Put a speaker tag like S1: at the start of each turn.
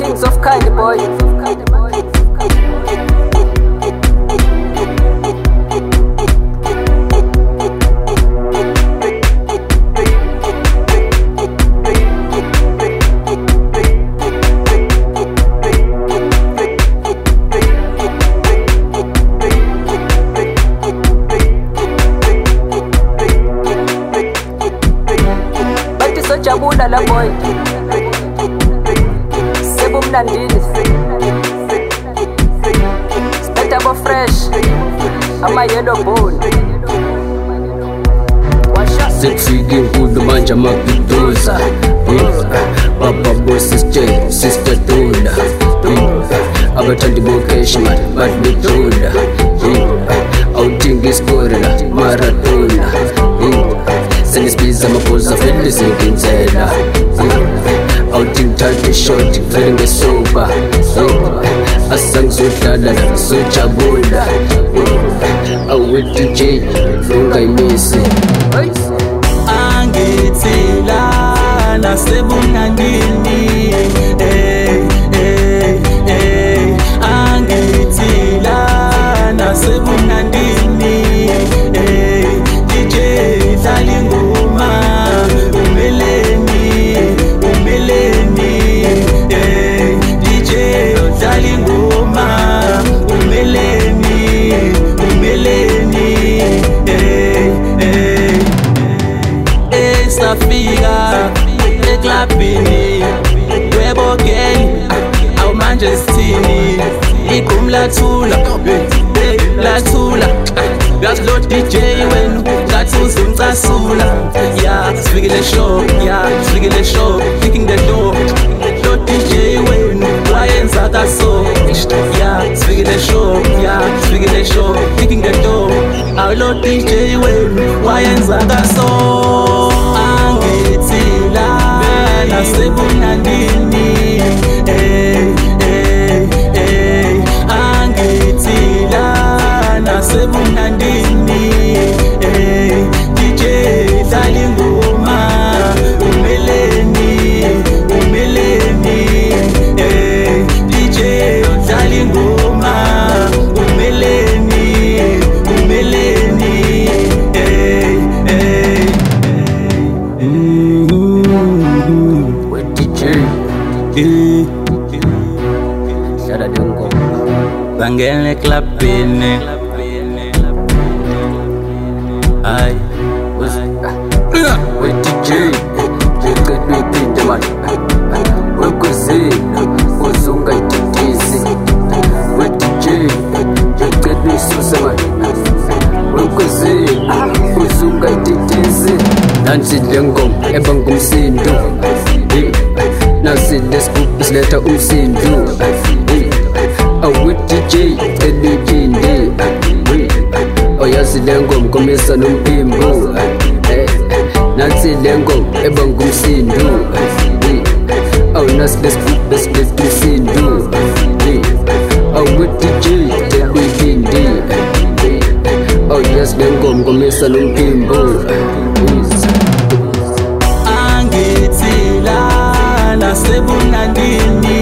S1: Kings of Kind Boy. boy sebumlandile spectable fresh ama-yellow bone sifike inkulu manje amagiduza baba bosisj sister dula abathandi bokeshman bathi bedula awudinga isikori la maratona Sengizibiza amabhuza vele izinkinzela Awudingithatha ishoti vele ngesuba Asangizodlala ngizojabula Awuweti nje ungayimisi
S2: Angithelana sebunandini mlathula mlathula eh, eh, yazi lo DJ wenu ngathi uzimcasula eh, ya sifikile show ya sifikile show kicking the door lo DJ wenu wayenza kaso ya sifikile show ya sifikile show kicking the door aw ah, lo DJ wenu wayenza kaso
S3: Eh. Shout out Dungo. Bangele clapping. Ay.
S1: Wait DJ. Get me beat the man. Wekuzini uzunga ititizi. Wait DJ. Get me susa man. Wekuzini uzunga ititizi. Nansi le ngoma ebangumsindo. usini lesigubu siletha usindu awudj eliphinde oyazi lengoma komisa nompimbo nansi lengoma ebangumsindu awunasi lesigubu esiletha usindu
S2: sebunandini